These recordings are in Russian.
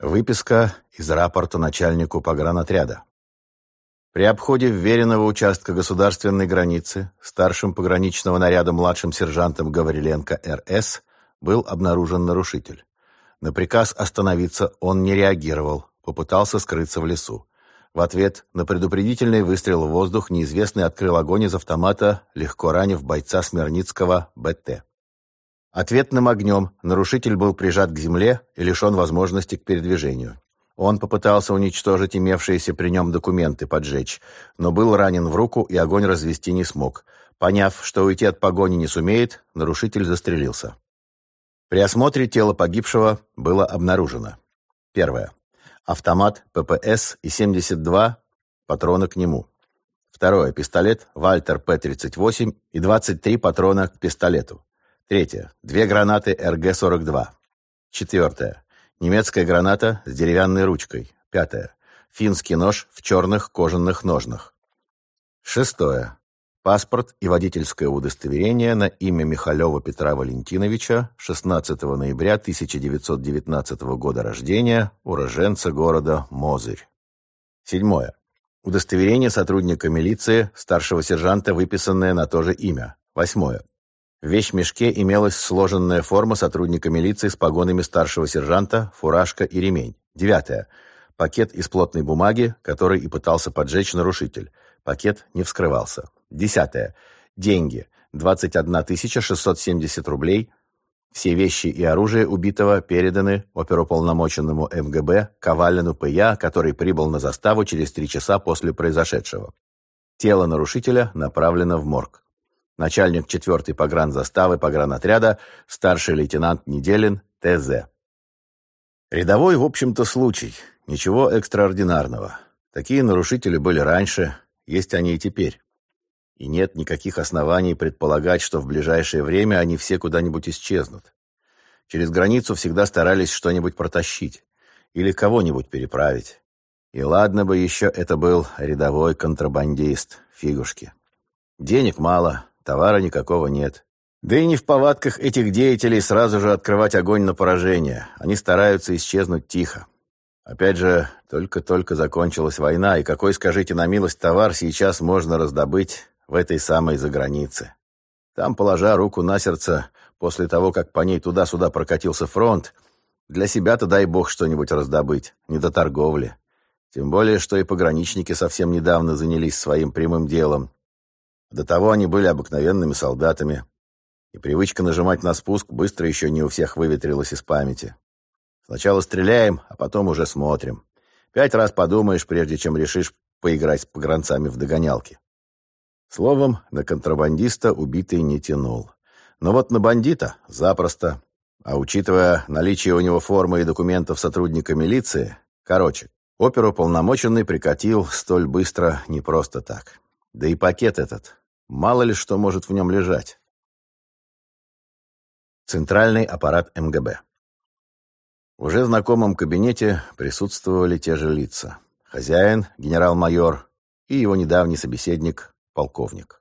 Выписка из рапорта начальнику погранотряда. При обходе вверенного участка государственной границы старшим пограничного наряда младшим сержантом Гавриленко Р.С. был обнаружен нарушитель. На приказ остановиться он не реагировал, попытался скрыться в лесу. В ответ на предупредительный выстрел в воздух неизвестный открыл огонь из автомата, легко ранив бойца Смирницкого БТ. Ответным огнем нарушитель был прижат к земле и лишен возможности к передвижению. Он попытался уничтожить имевшиеся при нем документы, поджечь, но был ранен в руку и огонь развести не смог. Поняв, что уйти от погони не сумеет, нарушитель застрелился. При осмотре тела погибшего было обнаружено. Первое. Автомат ППС и 72 патрона к нему. Второе. Пистолет Вальтер П-38 и 23 патрона к пистолету. Третье. Две гранаты РГ-42. Четвертое. Немецкая граната с деревянной ручкой. Пятое. Финский нож в черных кожаных ножнах. Шестое. Паспорт и водительское удостоверение на имя Михалева Петра Валентиновича 16 ноября 1919 года рождения, уроженца города Мозырь. Седьмое. Удостоверение сотрудника милиции, старшего сержанта, выписанное на то же имя. Восьмое. В вещмешке имелась сложенная форма сотрудника милиции с погонами старшего сержанта, фуражка и ремень. Девятое. Пакет из плотной бумаги, который и пытался поджечь нарушитель. Пакет не вскрывался. Десятое. Деньги. 21 670 рублей. Все вещи и оружие убитого переданы оперуполномоченному МГБ Ковалину П.Я., который прибыл на заставу через три часа после произошедшего. Тело нарушителя направлено в морг начальник 4-й погранзаставы погранотряда, старший лейтенант Неделин, ТЗ. Рядовой, в общем-то, случай. Ничего экстраординарного. Такие нарушители были раньше, есть они и теперь. И нет никаких оснований предполагать, что в ближайшее время они все куда-нибудь исчезнут. Через границу всегда старались что-нибудь протащить или кого-нибудь переправить. И ладно бы еще это был рядовой контрабандист, фигушки. Денег мало, Товара никакого нет. Да и не в повадках этих деятелей сразу же открывать огонь на поражение. Они стараются исчезнуть тихо. Опять же, только-только закончилась война, и какой, скажите на милость, товар сейчас можно раздобыть в этой самой загранице? Там, положа руку на сердце, после того, как по ней туда-сюда прокатился фронт, для себя-то дай бог что-нибудь раздобыть, не до торговли. Тем более, что и пограничники совсем недавно занялись своим прямым делом, до того они были обыкновенными солдатами, и привычка нажимать на спуск быстро еще не у всех выветрилась из памяти. Сначала стреляем, а потом уже смотрим. Пять раз подумаешь, прежде чем решишь поиграть с погранцами в догонялки. Словом, на контрабандиста убитый не тянул. Но вот на бандита запросто. А учитывая наличие у него формы и документов сотрудника милиции, короче, оперу полномоченный прикатил столь быстро не просто так. Да и пакет этот, мало ли что может в нем лежать. Центральный аппарат МГБ. В уже знакомом кабинете присутствовали те же лица. Хозяин, генерал-майор и его недавний собеседник, полковник.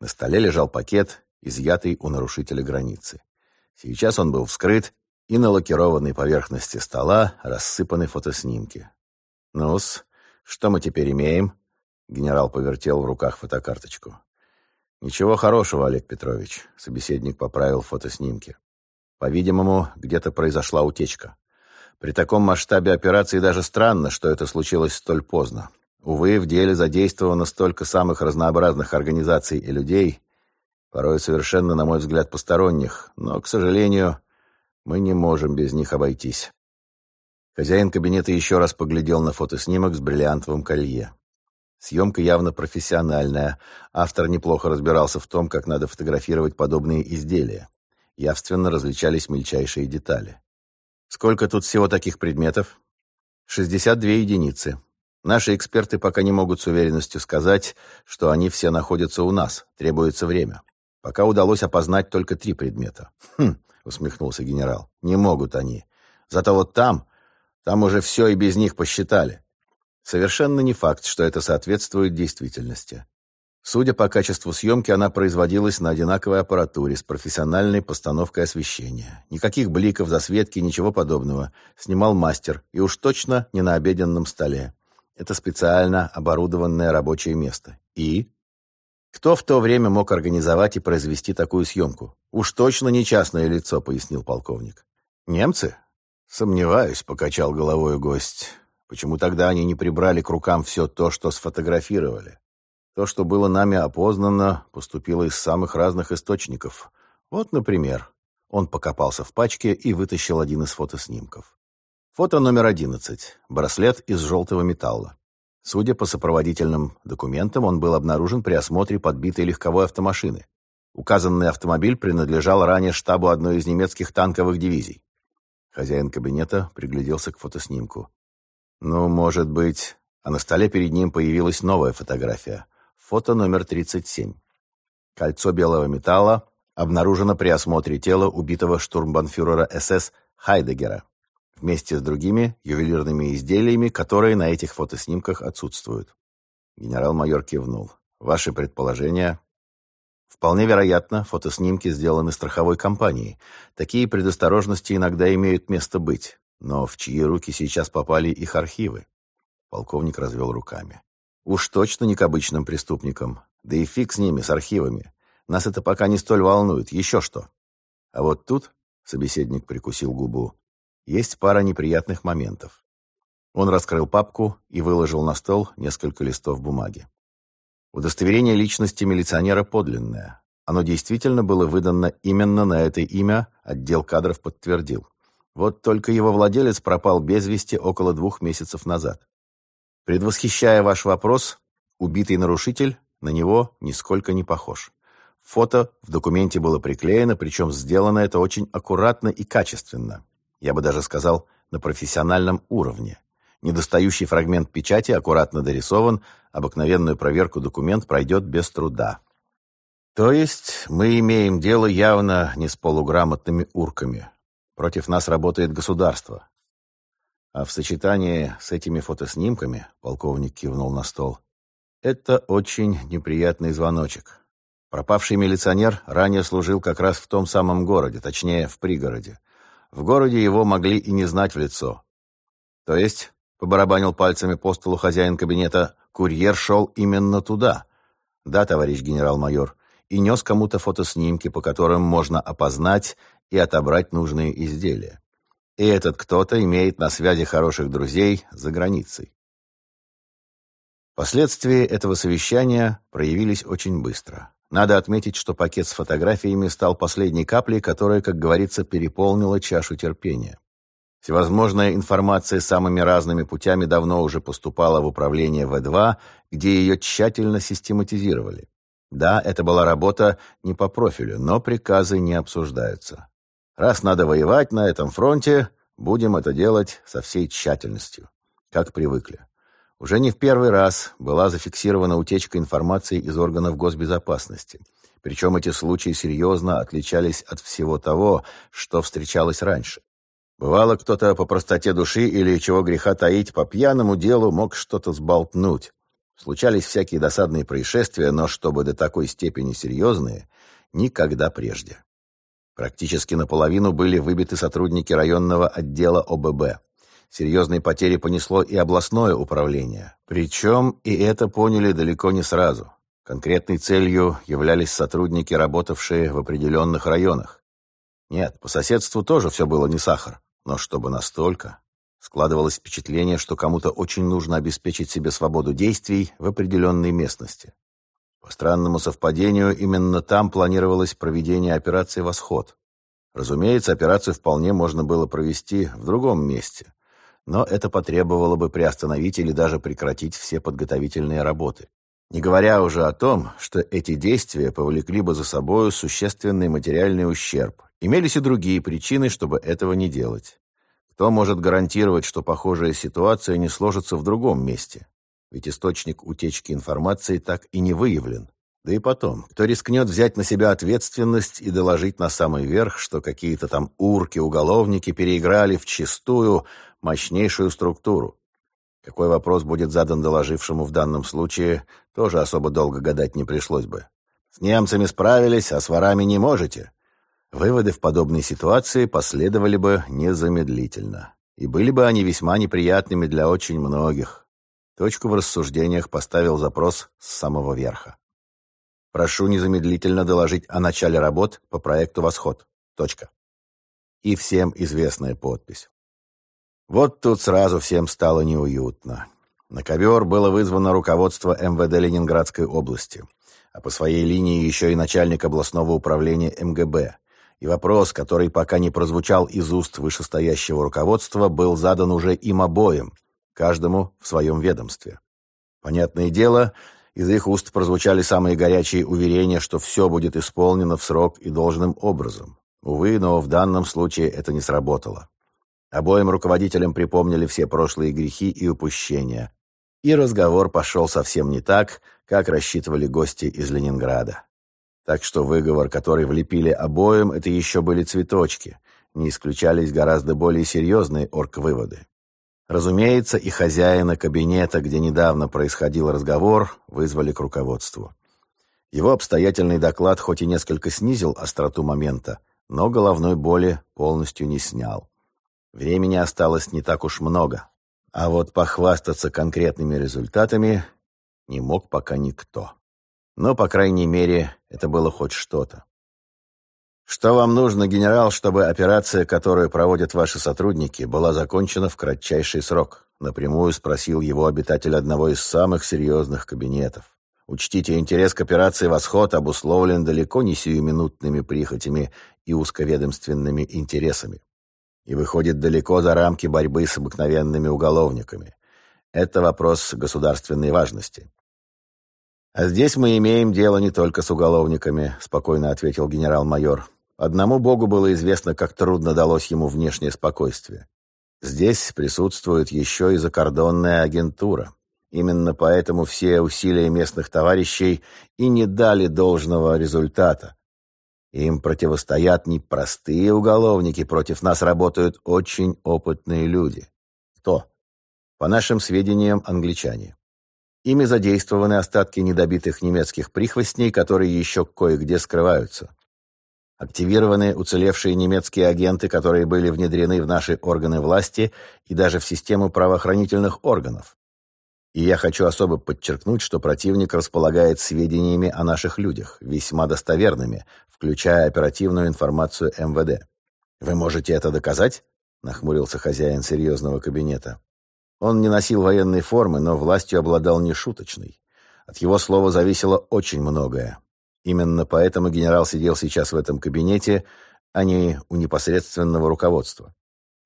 На столе лежал пакет, изъятый у нарушителя границы. Сейчас он был вскрыт, и на лакированной поверхности стола рассыпаны фотоснимки. «Ну-с, что мы теперь имеем?» Генерал повертел в руках фотокарточку. «Ничего хорошего, Олег Петрович», — собеседник поправил фотоснимки. «По-видимому, где-то произошла утечка. При таком масштабе операции даже странно, что это случилось столь поздно. Увы, в деле задействовано столько самых разнообразных организаций и людей, порой совершенно, на мой взгляд, посторонних, но, к сожалению, мы не можем без них обойтись». Хозяин кабинета еще раз поглядел на фотоснимок с бриллиантовым колье. Съемка явно профессиональная. Автор неплохо разбирался в том, как надо фотографировать подобные изделия. Явственно различались мельчайшие детали. Сколько тут всего таких предметов? 62 единицы. Наши эксперты пока не могут с уверенностью сказать, что они все находятся у нас. Требуется время. Пока удалось опознать только три предмета. Хм, усмехнулся генерал. Не могут они. Зато вот там, там уже все и без них посчитали. Совершенно не факт, что это соответствует действительности. Судя по качеству съемки, она производилась на одинаковой аппаратуре с профессиональной постановкой освещения. Никаких бликов, засветки, ничего подобного. Снимал мастер, и уж точно не на обеденном столе. Это специально оборудованное рабочее место. И? Кто в то время мог организовать и произвести такую съемку? Уж точно не частное лицо, пояснил полковник. Немцы? Сомневаюсь, покачал головой гость. Почему тогда они не прибрали к рукам все то, что сфотографировали? То, что было нами опознано, поступило из самых разных источников. Вот, например, он покопался в пачке и вытащил один из фотоснимков. Фото номер 11. Браслет из желтого металла. Судя по сопроводительным документам, он был обнаружен при осмотре подбитой легковой автомашины. Указанный автомобиль принадлежал ранее штабу одной из немецких танковых дивизий. Хозяин кабинета пригляделся к фотоснимку. Ну, может быть... А на столе перед ним появилась новая фотография. Фото номер 37. Кольцо белого металла обнаружено при осмотре тела убитого штурмбанфюрера СС Хайдегера вместе с другими ювелирными изделиями, которые на этих фотоснимках отсутствуют. Генерал-майор кивнул. Ваши предположения? Вполне вероятно, фотоснимки сделаны страховой компанией. Такие предосторожности иногда имеют место быть. Но в чьи руки сейчас попали их архивы? Полковник развел руками. Уж точно не к обычным преступникам. Да и фиг с ними, с архивами. Нас это пока не столь волнует. Еще что. А вот тут, собеседник прикусил губу, есть пара неприятных моментов. Он раскрыл папку и выложил на стол несколько листов бумаги. Удостоверение личности милиционера подлинное. Оно действительно было выдано именно на это имя, отдел кадров подтвердил. Вот только его владелец пропал без вести около двух месяцев назад. Предвосхищая ваш вопрос, убитый нарушитель на него нисколько не похож. Фото в документе было приклеено, причем сделано это очень аккуратно и качественно. Я бы даже сказал, на профессиональном уровне. Недостающий фрагмент печати аккуратно дорисован, обыкновенную проверку документ пройдет без труда. То есть мы имеем дело явно не с полуграмотными урками. Против нас работает государство. А в сочетании с этими фотоснимками, полковник кивнул на стол, это очень неприятный звоночек. Пропавший милиционер ранее служил как раз в том самом городе, точнее, в пригороде. В городе его могли и не знать в лицо. То есть, побарабанил пальцами по столу хозяин кабинета, курьер шел именно туда. Да, товарищ генерал-майор, и нес кому-то фотоснимки, по которым можно опознать и отобрать нужные изделия. И этот кто-то имеет на связи хороших друзей за границей. Последствия этого совещания проявились очень быстро. Надо отметить, что пакет с фотографиями стал последней каплей, которая, как говорится, переполнила чашу терпения. Всевозможная информация самыми разными путями давно уже поступала в управление В2, где ее тщательно систематизировали. Да, это была работа не по профилю, но приказы не обсуждаются. Раз надо воевать на этом фронте, будем это делать со всей тщательностью, как привыкли. Уже не в первый раз была зафиксирована утечка информации из органов госбезопасности. Причем эти случаи серьезно отличались от всего того, что встречалось раньше. Бывало, кто-то по простоте души или, чего греха таить, по пьяному делу мог что-то сболтнуть. Случались всякие досадные происшествия, но чтобы до такой степени серьезные, никогда прежде. Практически наполовину были выбиты сотрудники районного отдела ОББ. Серьезные потери понесло и областное управление. Причем и это поняли далеко не сразу. Конкретной целью являлись сотрудники, работавшие в определенных районах. Нет, по соседству тоже все было не сахар. Но чтобы настолько... Складывалось впечатление, что кому-то очень нужно обеспечить себе свободу действий в определенной местности. По странному совпадению, именно там планировалось проведение операции «Восход». Разумеется, операцию вполне можно было провести в другом месте, но это потребовало бы приостановить или даже прекратить все подготовительные работы. Не говоря уже о том, что эти действия повлекли бы за собою существенный материальный ущерб. Имелись и другие причины, чтобы этого не делать. Кто может гарантировать, что похожая ситуация не сложится в другом месте? Ведь источник утечки информации так и не выявлен. Да и потом, кто рискнет взять на себя ответственность и доложить на самый верх, что какие-то там урки-уголовники переиграли в чистую мощнейшую структуру? Какой вопрос будет задан доложившему в данном случае, тоже особо долго гадать не пришлось бы. С немцами справились, а с ворами не можете. Выводы в подобной ситуации последовали бы незамедлительно. И были бы они весьма неприятными для очень многих. Точку в рассуждениях поставил запрос с самого верха. Прошу незамедлительно доложить о начале работ по проекту «Восход». Точка. И всем известная подпись. Вот тут сразу всем стало неуютно. На ковер было вызвано руководство МВД Ленинградской области, а по своей линии еще и начальник областного управления МГБ. И вопрос, который пока не прозвучал из уст вышестоящего руководства, был задан уже им обоим, каждому в своем ведомстве. Понятное дело, из их уст прозвучали самые горячие уверения, что все будет исполнено в срок и должным образом. Увы, но в данном случае это не сработало. Обоим руководителям припомнили все прошлые грехи и упущения. И разговор пошел совсем не так, как рассчитывали гости из Ленинграда. Так что выговор, который влепили обоим, это еще были цветочки. Не исключались гораздо более серьезные орг-выводы. Разумеется, и хозяина кабинета, где недавно происходил разговор, вызвали к руководству. Его обстоятельный доклад хоть и несколько снизил остроту момента, но головной боли полностью не снял. Времени осталось не так уж много, а вот похвастаться конкретными результатами не мог пока никто. Но, по крайней мере, это было хоть что-то. «Что вам нужно, генерал, чтобы операция, которую проводят ваши сотрудники, была закончена в кратчайший срок?» Напрямую спросил его обитатель одного из самых серьезных кабинетов. Учтите, интерес к операции «Восход» обусловлен далеко не сиюминутными прихотями и узковедомственными интересами и выходит далеко за рамки борьбы с обыкновенными уголовниками. Это вопрос государственной важности. «А здесь мы имеем дело не только с уголовниками», — спокойно ответил генерал-майор. «Одному Богу было известно, как трудно далось ему внешнее спокойствие. Здесь присутствует еще и закордонная агентура. Именно поэтому все усилия местных товарищей и не дали должного результата. Им противостоят не простые уголовники, против нас работают очень опытные люди. Кто? По нашим сведениям, англичане. Ими задействованы остатки недобитых немецких прихвостней, которые еще кое-где скрываются. Активированы уцелевшие немецкие агенты, которые были внедрены в наши органы власти и даже в систему правоохранительных органов. И я хочу особо подчеркнуть, что противник располагает сведениями о наших людях, весьма достоверными, включая оперативную информацию МВД. «Вы можете это доказать?» — нахмурился хозяин серьезного кабинета. Он не носил военной формы, но властью обладал нешуточной. От его слова зависело очень многое. Именно поэтому генерал сидел сейчас в этом кабинете, а не у непосредственного руководства.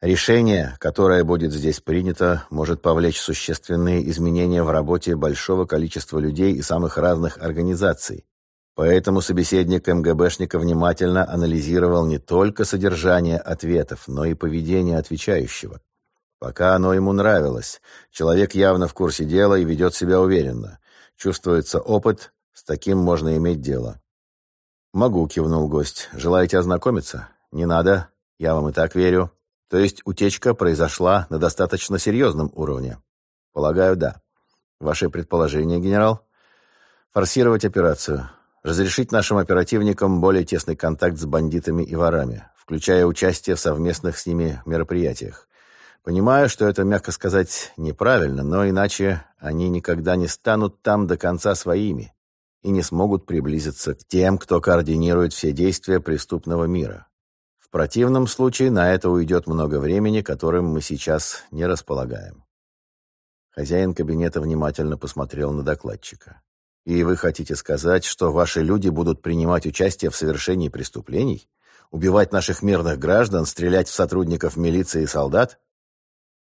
Решение, которое будет здесь принято, может повлечь существенные изменения в работе большого количества людей и самых разных организаций. Поэтому собеседник МГБшника внимательно анализировал не только содержание ответов, но и поведение отвечающего. Пока оно ему нравилось, человек явно в курсе дела и ведет себя уверенно. Чувствуется опыт, с таким можно иметь дело. «Могу», — кивнул гость. «Желаете ознакомиться?» «Не надо, я вам и так верю». То есть утечка произошла на достаточно серьезном уровне? Полагаю, да. Ваше предположение, генерал? Форсировать операцию. Разрешить нашим оперативникам более тесный контакт с бандитами и ворами, включая участие в совместных с ними мероприятиях. Понимаю, что это, мягко сказать, неправильно, но иначе они никогда не станут там до конца своими и не смогут приблизиться к тем, кто координирует все действия преступного мира. В противном случае на это уйдет много времени, которым мы сейчас не располагаем. Хозяин кабинета внимательно посмотрел на докладчика. «И вы хотите сказать, что ваши люди будут принимать участие в совершении преступлений? Убивать наших мирных граждан, стрелять в сотрудников милиции и солдат?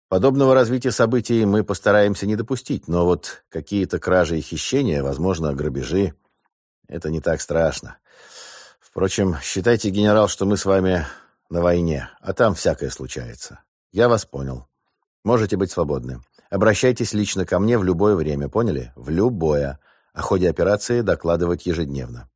Подобного развития событий мы постараемся не допустить, но вот какие-то кражи и хищения, возможно, грабежи — это не так страшно. Впрочем, считайте, генерал, что мы с вами на войне, а там всякое случается. Я вас понял. Можете быть свободны. Обращайтесь лично ко мне в любое время, поняли? В любое. О ходе операции докладывать ежедневно.